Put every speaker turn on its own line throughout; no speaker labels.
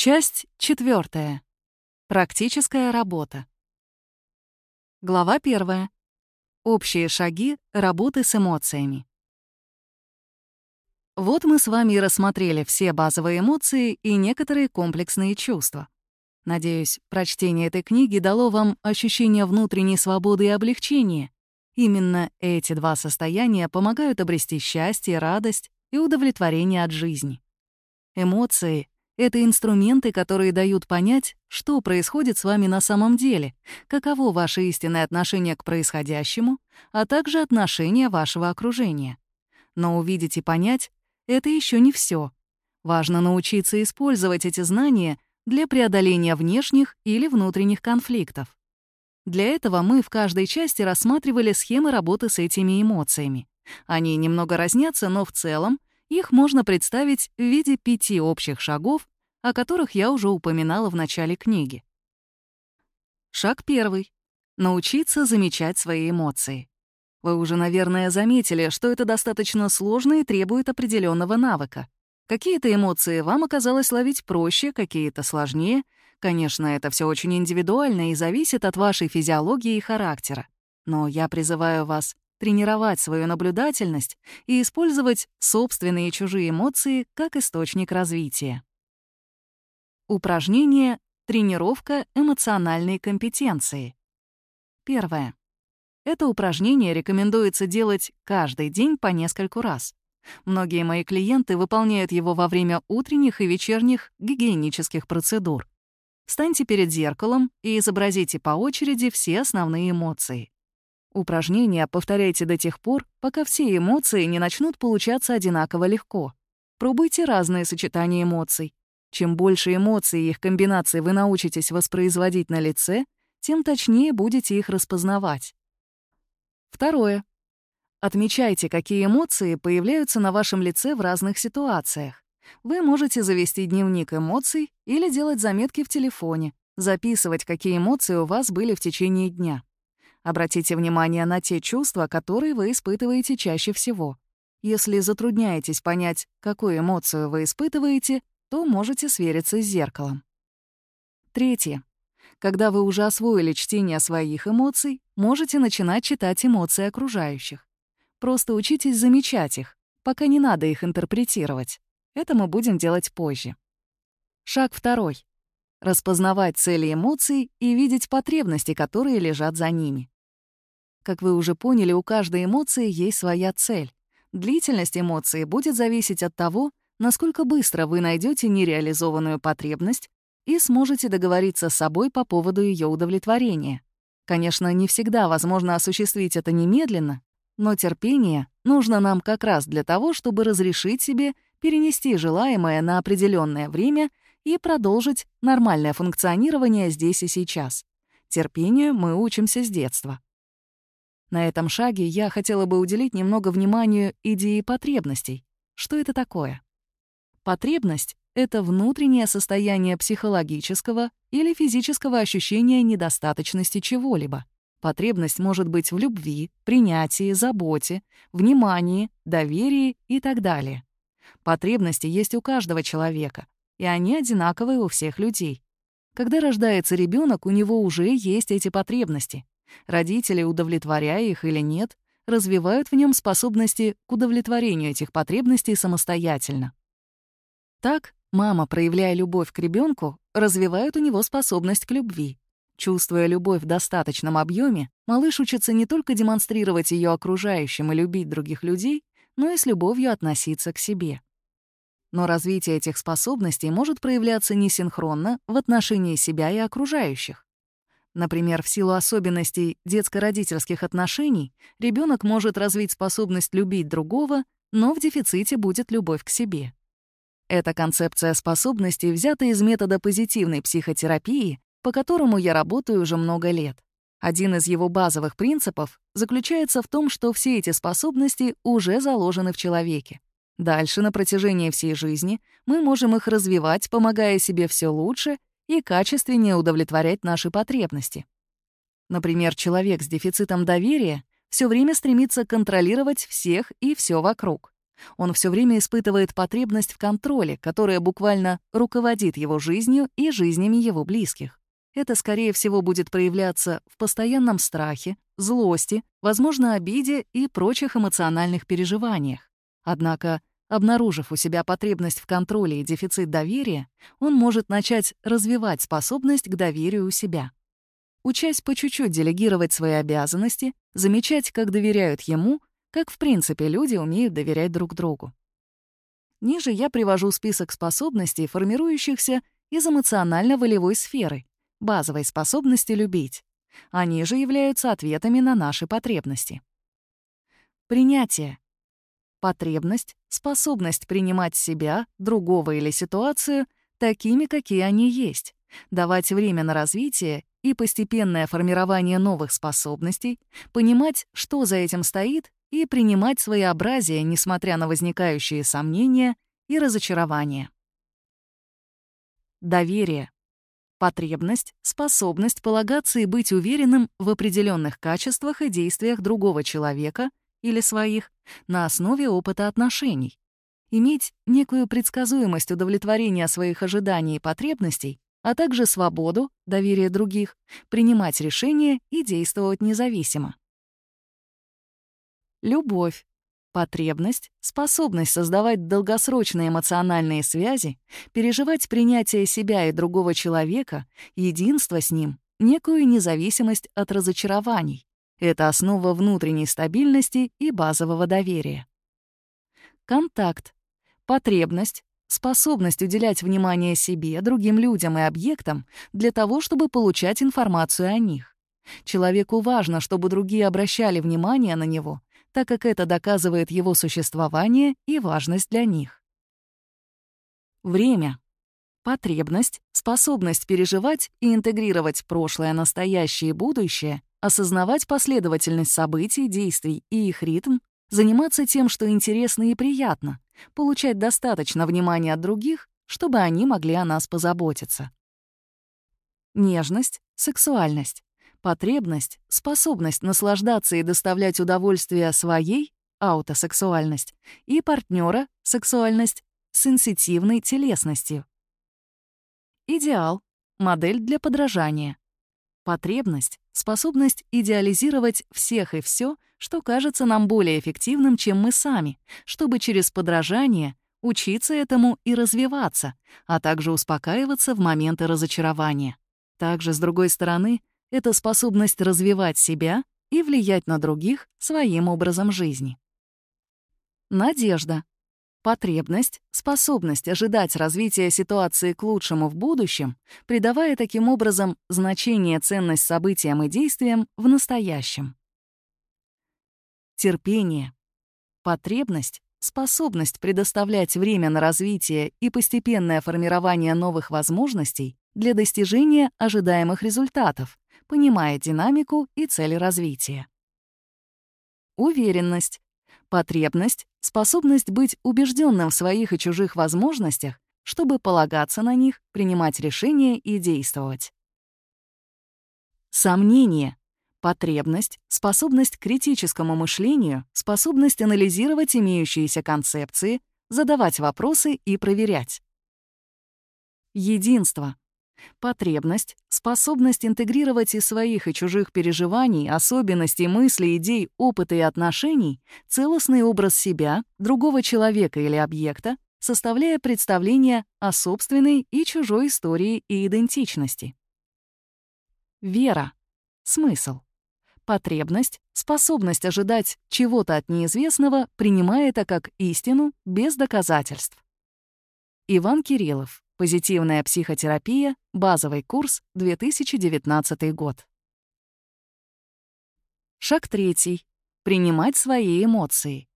Часть четвертая. Практическая работа. Глава первая. Общие шаги работы с эмоциями. Вот мы с вами рассмотрели все базовые эмоции и некоторые комплексные чувства. Надеюсь, прочтение этой книги дало вам ощущение внутренней свободы и облегчения. Именно эти два состояния помогают обрести счастье, радость и удовлетворение от жизни. Эмоции — это инструменты, которые дают понять, что происходит с вами на самом деле, каково ваше истинное отношение к происходящему, а также отношение вашего окружения. Но увидеть и понять — это еще не все. Важно научиться использовать эти знания для преодоления внешних или внутренних конфликтов. Для этого мы в каждой части рассматривали схемы работы с этими эмоциями. Они немного разнятся, но в целом их можно представить в виде пяти общих шагов, о которых я уже упоминала в начале книги. Шаг первый. Научиться замечать свои эмоции. Вы уже, наверное, заметили, что это достаточно сложно и требует определенного навыка. Какие-то эмоции вам оказалось ловить проще, какие-то сложнее. Конечно, это все очень индивидуально и зависит от вашей физиологии и характера. Но я призываю вас тренировать свою наблюдательность и использовать собственные и чужие эмоции как источник развития. Упражнение «Тренировка эмоциональной компетенции». Первое. Это упражнение рекомендуется делать каждый день по нескольку раз. Многие мои клиенты выполняют его во время утренних и вечерних гигиенических процедур. Встаньте перед зеркалом и изобразите по очереди все основные эмоции. Упражнения повторяйте до тех пор, пока все эмоции не начнут получаться одинаково легко. Пробуйте разные сочетания эмоций. Чем больше эмоций и их комбинаций вы научитесь воспроизводить на лице, тем точнее будете их распознавать. Второе. Отмечайте, какие эмоции появляются на вашем лице в разных ситуациях. Вы можете завести дневник эмоций или делать заметки в телефоне, записывать, какие эмоции у вас были в течение дня. Обратите внимание на те чувства, которые вы испытываете чаще всего. Если затрудняетесь понять, какую эмоцию вы испытываете, то можете свериться с зеркалом. Третье. Когда вы уже освоили чтение своих эмоций, можете начинать читать эмоции окружающих. Просто учитесь замечать их, пока не надо их интерпретировать. Это мы будем делать позже. Шаг второй. Распознавать цели эмоций и видеть потребности, которые лежат за ними. Как вы уже поняли, у каждой эмоции есть своя цель. Длительность эмоции будет зависеть от того, насколько быстро вы найдете нереализованную потребность и сможете договориться с собой по поводу ее удовлетворения. Конечно, не всегда возможно осуществить это немедленно, но терпение нужно нам как раз для того, чтобы разрешить себе перенести желаемое на определенное время и продолжить нормальное функционирование здесь и сейчас. Терпению мы учимся с детства. На этом шаге я хотела бы уделить немного вниманию идее потребностей. Что это такое? Потребность — это внутреннее состояние психологического или физического ощущения недостаточности чего-либо. Потребность может быть в любви, принятии, заботе, внимании, доверии и так далее. Потребности есть у каждого человека, и они одинаковые у всех людей. Когда рождается ребенок, у него уже есть эти потребности. Родители, удовлетворяя их или нет, развивают в нем способности к удовлетворению этих потребностей самостоятельно. Так, мама, проявляя любовь к ребенку, развивает у него способность к любви. Чувствуя любовь в достаточном объеме, малыш учится не только демонстрировать ее окружающим и любить других людей, но и с любовью относиться к себе. Но развитие этих способностей может проявляться несинхронно в отношении себя и окружающих. Например, в силу особенностей детско-родительских отношений ребенок может развить способность любить другого, но в дефиците будет любовь к себе. Эта концепция способностей взята из метода позитивной психотерапии, по которому я работаю уже много лет. Один из его базовых принципов заключается в том, что все эти способности уже заложены в человеке. Дальше, на протяжении всей жизни, мы можем их развивать, помогая себе все лучше и качественнее удовлетворять наши потребности. Например, человек с дефицитом доверия все время стремится контролировать всех и все вокруг. Он все время испытывает потребность в контроле, которая буквально руководит его жизнью и жизнями его близких. Это, скорее всего, будет проявляться в постоянном страхе, злости, возможно, обиде и прочих эмоциональных переживаниях. Однако, обнаружив у себя потребность в контроле и дефицит доверия, он может начать развивать способность к доверию у себя. Учась по чуть-чуть делегировать свои обязанности, замечать, как доверяют ему, как в принципе люди умеют доверять друг другу. Ниже я привожу список способностей, формирующихся из эмоционально-волевой сферы, базовой способности любить. Они же являются ответами на наши потребности. Принятие. Потребность — способность принимать себя, другого или ситуацию такими, какие они есть, давать время на развитие и постепенное формирование новых способностей, понимать, что за этим стоит, и принимать своеобразие, несмотря на возникающие сомнения и разочарования. Доверие. Потребность, способность полагаться и быть уверенным в определенных качествах и действиях другого человека или своих на основе опыта отношений. Иметь некую предсказуемость удовлетворения своих ожиданий и потребностей, а также свободу, доверие других, принимать решения и действовать независимо. Любовь. Потребность, способность создавать долгосрочные эмоциональные связи, переживать принятие себя и другого человека, единство с ним, некую независимость от разочарований. Это основа внутренней стабильности и базового доверия. Контакт. Потребность, способность уделять внимание себе, другим людям и объектам для того, чтобы получать информацию о них. Человеку важно, чтобы другие обращали внимание на него, так как это доказывает его существование и важность для них. Время. Потребность, способность переживать и интегрировать прошлое, настоящее и будущее, осознавать последовательность событий, действий и их ритм, заниматься тем, что интересно и приятно, получать достаточно внимания от других, чтобы они могли о нас позаботиться. Нежность, сексуальность. Потребность, способность наслаждаться и доставлять удовольствие своей, аутосексуальность, и партнера, сексуальность, сенситивной телесностью. Идеал, модель для подражания. Потребность, способность идеализировать всех и все, что кажется нам более эффективным, чем мы сами, чтобы через подражание учиться этому и развиваться, а также успокаиваться в моменты разочарования. Также, с другой стороны, это способность развивать себя и влиять на других своим образом жизни. Надежда. Потребность, способность ожидать развития ситуации к лучшему в будущем, придавая таким образом значение ценность событиям и действиям в настоящем. Терпение. Потребность, способность предоставлять время на развитие и постепенное формирование новых возможностей для достижения ожидаемых результатов, понимая динамику и цели развития. Уверенность. Потребность, способность быть убежденным в своих и чужих возможностях, чтобы полагаться на них, принимать решения и действовать. Сомнение. Потребность, способность к критическому мышлению, способность анализировать имеющиеся концепции, задавать вопросы и проверять. Единство. Потребность, способность интегрировать из своих и чужих переживаний, особенностей, мыслей, идей, опыта и отношений целостный образ себя, другого человека или объекта, составляя представление о собственной и чужой истории и идентичности. Вера. Смысл. Потребность, способность ожидать чего-то от неизвестного, принимая это как истину без доказательств. Иван Кириллов. Позитивная психотерапия. Базовый курс. 2019 год. Шаг третий. Принимать свои эмоции.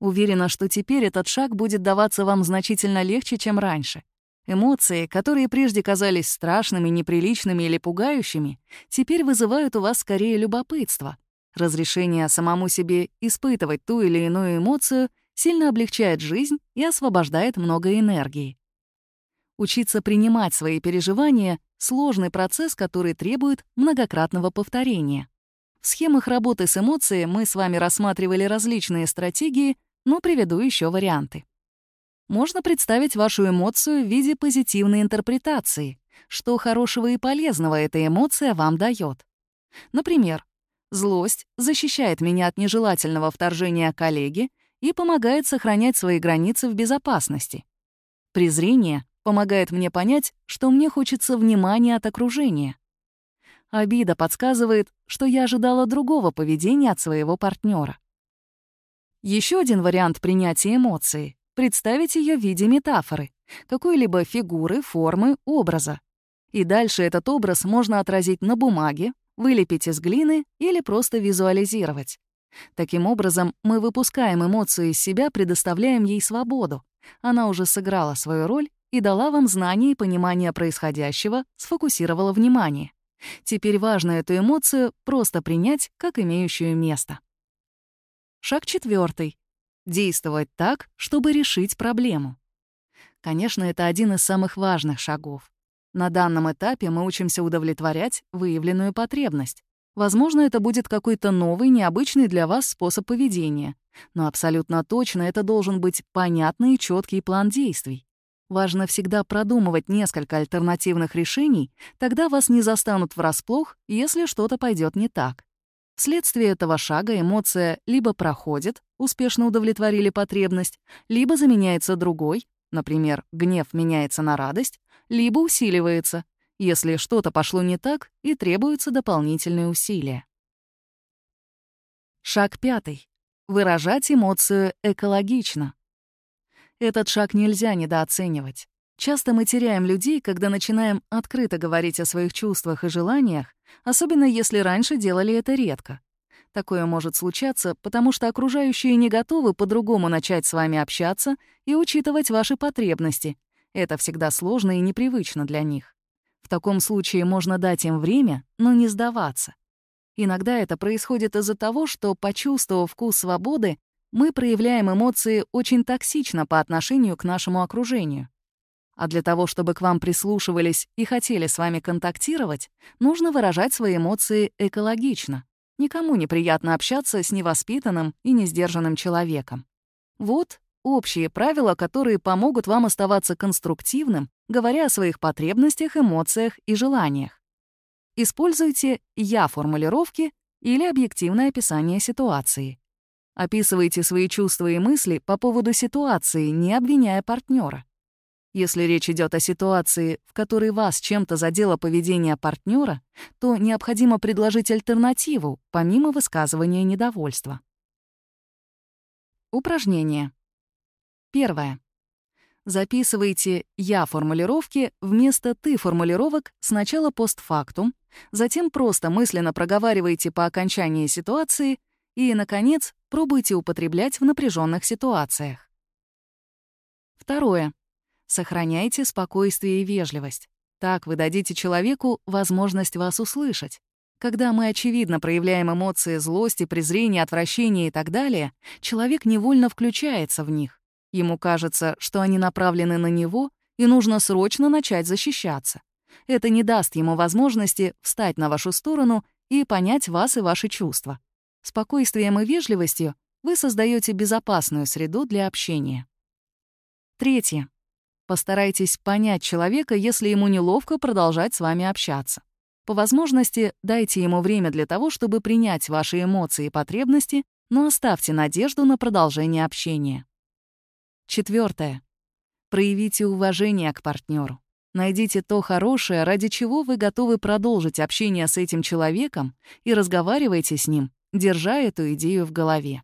Уверена, что теперь этот шаг будет даваться вам значительно легче, чем раньше. Эмоции, которые прежде казались страшными, неприличными или пугающими, теперь вызывают у вас скорее любопытство. Разрешение самому себе испытывать ту или иную эмоцию сильно облегчает жизнь и освобождает много энергии. Учиться принимать свои переживания — сложный процесс, который требует многократного повторения. В схемах работы с эмоцией мы с вами рассматривали различные стратегии, но приведу еще варианты. Можно представить вашу эмоцию в виде позитивной интерпретации, что хорошего и полезного эта эмоция вам дает. Например, злость защищает меня от нежелательного вторжения коллеги и помогает сохранять свои границы в безопасности. Презрение помогает мне понять, что мне хочется внимания от окружения. Обида подсказывает, что я ожидала другого поведения от своего партнера. Еще один вариант принятия эмоции представить ее в виде метафоры, какой-либо фигуры, формы, образа. И дальше этот образ можно отразить на бумаге, вылепить из глины или просто визуализировать. Таким образом, мы выпускаем эмоцию из себя, предоставляем ей свободу. Она уже сыграла свою роль и дала вам знание и понимание происходящего, сфокусировала внимание. Теперь важно эту эмоцию просто принять как имеющую место. Шаг четвертый действовать так, чтобы решить проблему. Конечно, это один из самых важных шагов. На данном этапе мы учимся удовлетворять выявленную потребность. Возможно, это будет какой-то новый, необычный для вас способ поведения, но абсолютно точно это должен быть понятный и четкий план действий. Важно всегда продумывать несколько альтернативных решений, тогда вас не застанут врасплох, если что-то пойдет не так. Вследствие этого шага эмоция либо проходит, успешно удовлетворили потребность, либо заменяется другой, например, гнев меняется на радость, либо усиливается, если что-то пошло не так и требуются дополнительные усилия. Шаг пятый. Выражать эмоцию экологично. Этот шаг нельзя недооценивать. Часто мы теряем людей, когда начинаем открыто говорить о своих чувствах и желаниях, особенно если раньше делали это редко. Такое может случаться, потому что окружающие не готовы по-другому начать с вами общаться и учитывать ваши потребности. Это всегда сложно и непривычно для них. В таком случае можно дать им время, но не сдаваться. Иногда это происходит из-за того, что, почувствовав вкус свободы, мы проявляем эмоции очень токсично по отношению к нашему окружению. А для того, чтобы к вам прислушивались и хотели с вами контактировать, нужно выражать свои эмоции экологично. Никому неприятно общаться с невоспитанным и несдержанным человеком. Вот общие правила, которые помогут вам оставаться конструктивным, говоря о своих потребностях, эмоциях и желаниях. Используйте «я-формулировки» или объективное описание ситуации. Описывайте свои чувства и мысли по поводу ситуации, не обвиняя партнера. Если речь идет о ситуации, в которой вас чем-то задело поведение партнера, то необходимо предложить альтернативу, помимо высказывания недовольства. Упражнение. Первое. Записывайте «я» формулировки вместо «ты» формулировок сначала постфактум, затем просто мысленно проговаривайте по окончании ситуации и, наконец, пробуйте употреблять в напряженных ситуациях. Второе. Сохраняйте спокойствие и вежливость. Так вы дадите человеку возможность вас услышать. Когда мы очевидно проявляем эмоции злости, презрения, отвращения и так далее, человек невольно включается в них. Ему кажется, что они направлены на него, и нужно срочно начать защищаться. Это не даст ему возможности встать на вашу сторону и понять вас и ваши чувства. Спокойствием и вежливостью вы создаете безопасную среду для общения. Третье. Постарайтесь понять человека, если ему неловко продолжать с вами общаться. По возможности дайте ему время для того, чтобы принять ваши эмоции и потребности, но оставьте надежду на продолжение общения. Четвертое. Проявите уважение к партнеру. Найдите то хорошее, ради чего вы готовы продолжить общение с этим человеком и разговаривайте с ним, держа эту идею в голове.